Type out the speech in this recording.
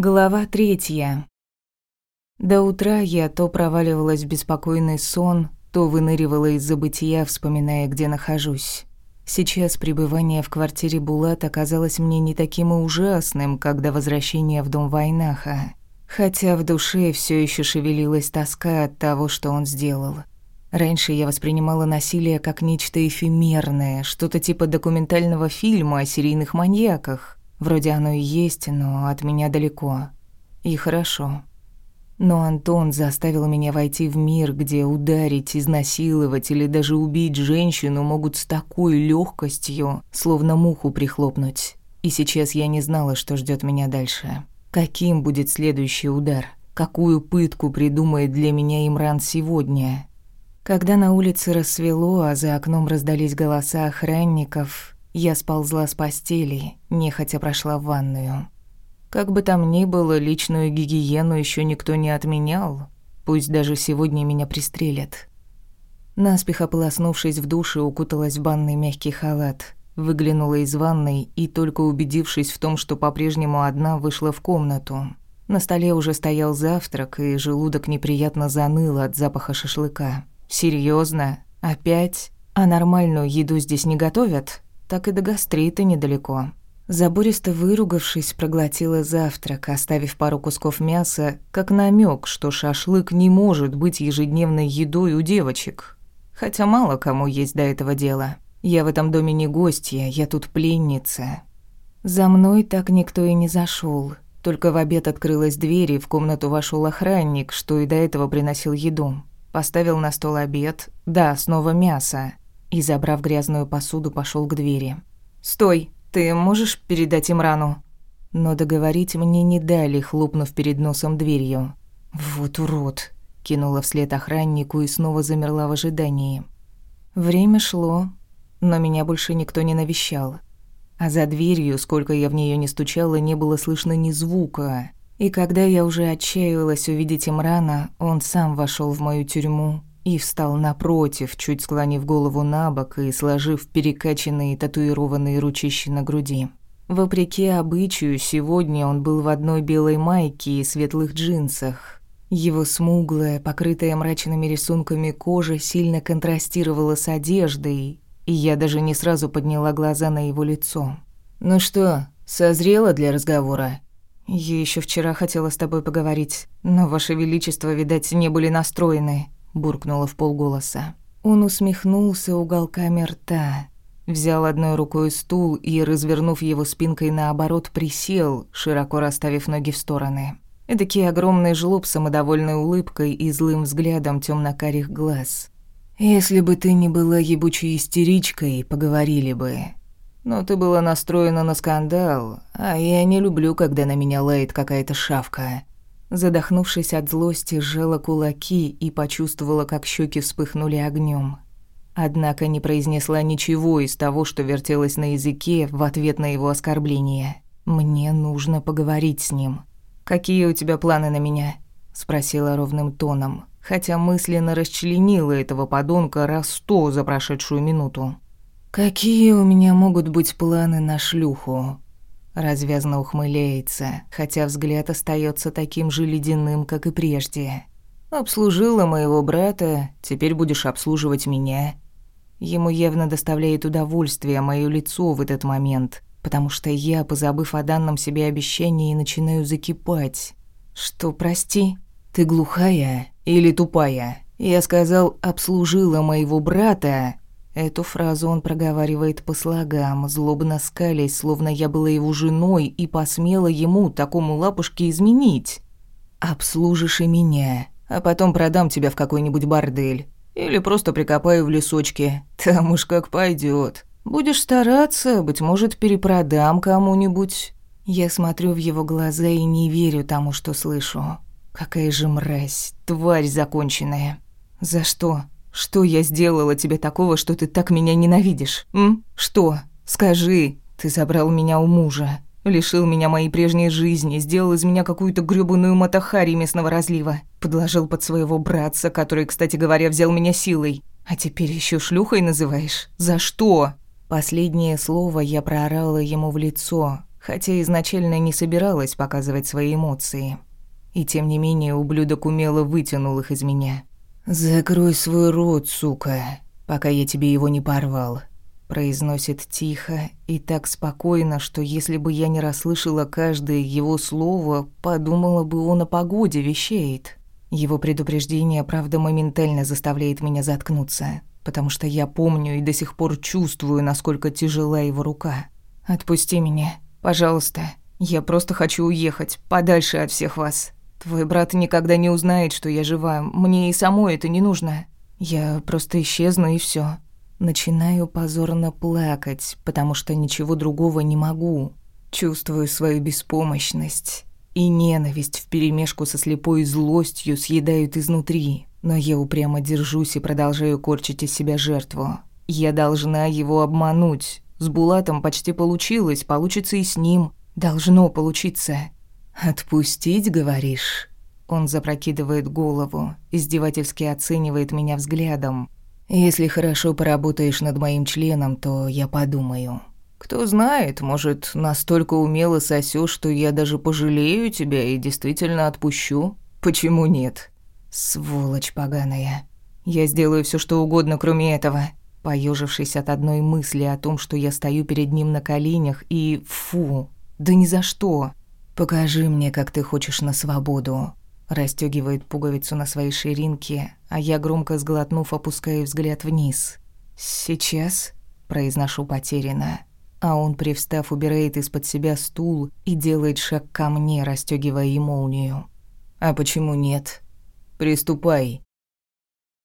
Глава третья. До утра я то проваливалась в беспокойный сон, то выныривала из забытия, вспоминая, где нахожусь. Сейчас пребывание в квартире Булат оказалось мне не таким и ужасным, как до возвращения в дом Вайнаха. Хотя в душе все еще шевелилась тоска от того, что он сделал. Раньше я воспринимала насилие как нечто эфемерное, что-то типа документального фильма о серийных маньяках. Вроде оно и есть, но от меня далеко. И хорошо. Но Антон заставил меня войти в мир, где ударить, изнасиловать или даже убить женщину могут с такой легкостью, словно муху прихлопнуть. И сейчас я не знала, что ждет меня дальше. Каким будет следующий удар? Какую пытку придумает для меня Имран сегодня? Когда на улице рассвело, а за окном раздались голоса охранников, я сползла с постели, нехотя прошла в ванную. Как бы там ни было, личную гигиену еще никто не отменял. Пусть даже сегодня меня пристрелят. Наспех ополоснувшись в душе, укуталась в банный мягкий халат. Выглянула из ванной и, только убедившись в том, что по-прежнему одна, вышла в комнату. На столе уже стоял завтрак, и желудок неприятно заныл от запаха шашлыка. Серьезно? Опять? А нормальную еду здесь не готовят?» Так и до гастрита недалеко. Забористо выругавшись, проглотила завтрак, оставив пару кусков мяса, как намек, что шашлык не может быть ежедневной едой у девочек. Хотя мало кому есть до этого дела. Я в этом доме не гостья, я тут пленница. За мной так никто и не зашел. Только в обед открылась дверь, и в комнату вошел охранник, что и до этого приносил еду. Поставил на стол обед. Да, снова мясо и, забрав грязную посуду, пошел к двери. «Стой! Ты можешь передать им рану?» Но договорить мне не дали, хлопнув перед носом дверью. «Вот урод!» — кинула вслед охраннику и снова замерла в ожидании. Время шло, но меня больше никто не навещал. А за дверью, сколько я в нее не стучала, не было слышно ни звука. И когда я уже отчаялась увидеть Имрана, он сам вошел в мою тюрьму и встал напротив, чуть склонив голову на бок и сложив перекачанные татуированные ручищи на груди. Вопреки обычаю, сегодня он был в одной белой майке и светлых джинсах. Его смуглая, покрытая мрачными рисунками кожа сильно контрастировала с одеждой, и я даже не сразу подняла глаза на его лицо. «Ну что, созрела для разговора?» «Я еще вчера хотела с тобой поговорить, но, Ваше Величество, видать, не были настроены», буркнула в полголоса. Он усмехнулся уголками рта, взял одной рукой стул и, развернув его спинкой наоборот, присел, широко расставив ноги в стороны. Эдакий огромный жлоб с самодовольной улыбкой и злым взглядом темно-карих глаз. «Если бы ты не была ебучей истеричкой, поговорили бы. Но ты была настроена на скандал, а я не люблю, когда на меня лает какая-то шавка. Задохнувшись от злости, сжала кулаки и почувствовала, как щеки вспыхнули огнем. Однако не произнесла ничего из того, что вертелось на языке в ответ на его оскорбление. «Мне нужно поговорить с ним». «Какие у тебя планы на меня?» – спросила ровным тоном, хотя мысленно расчленила этого подонка раз сто за прошедшую минуту. «Какие у меня могут быть планы на шлюху?» Развязно ухмыляется, хотя взгляд остается таким же ледяным, как и прежде. «Обслужила моего брата, теперь будешь обслуживать меня». Ему явно доставляет удовольствие моё лицо в этот момент, потому что я, позабыв о данном себе обещании, начинаю закипать. «Что, прости? Ты глухая или тупая?» Я сказал «обслужила моего брата», Эту фразу он проговаривает по слогам, злобно скалясь, словно я была его женой и посмела ему, такому лапушке, изменить. «Обслужишь и меня, а потом продам тебя в какой-нибудь бордель. Или просто прикопаю в лесочке. Там уж как пойдет. Будешь стараться, быть может, перепродам кому-нибудь». Я смотрю в его глаза и не верю тому, что слышу. Какая же мразь, тварь законченная. За что? Что я сделала тебе такого, что ты так меня ненавидишь? М? Что? Скажи. Ты забрал меня у мужа, лишил меня моей прежней жизни, сделал из меня какую-то грёбаную матахари местного разлива, подложил под своего братца, который, кстати говоря, взял меня силой. А теперь еще шлюхой называешь? За что? Последнее слово я проорала ему в лицо, хотя изначально не собиралась показывать свои эмоции. И тем не менее ублюдок умело вытянул их из меня. «Закрой свой рот, сука, пока я тебе его не порвал», произносит тихо и так спокойно, что если бы я не расслышала каждое его слово, подумала бы, он о погоде вещает. Его предупреждение, правда, моментально заставляет меня заткнуться, потому что я помню и до сих пор чувствую, насколько тяжела его рука. «Отпусти меня, пожалуйста. Я просто хочу уехать, подальше от всех вас. Твой брат никогда не узнает, что я жива. Мне и самой это не нужно. Я просто исчезну и все. Начинаю позорно плакать, потому что ничего другого не могу. Чувствую свою беспомощность и ненависть вперемешку со слепой злостью съедают изнутри. Но я упрямо держусь и продолжаю корчить из себя жертву. Я должна его обмануть, с Булатом почти получилось, получится и с ним. Должно получиться. «Отпустить, говоришь?» Он запрокидывает голову, издевательски оценивает меня взглядом. «Если хорошо поработаешь над моим членом, то я подумаю. Кто знает, может, настолько умело сосёшь, что я даже пожалею тебя и действительно отпущу? Почему нет?» «Сволочь поганая. Я сделаю всё, что угодно, кроме этого поежившись от одной мысли о том, что я стою перед ним на коленях и... Фу, да ни за что. «Покажи мне, как ты хочешь на свободу», Растёгивает пуговицу на своей ширинке, а я, громко сглотнув, опускаю взгляд вниз. «Сейчас?» – произношу потерянно. А он, привстав, убирает из-под себя стул и делает шаг ко мне, расстёгивая и молнию. «А почему нет?» «Приступай»,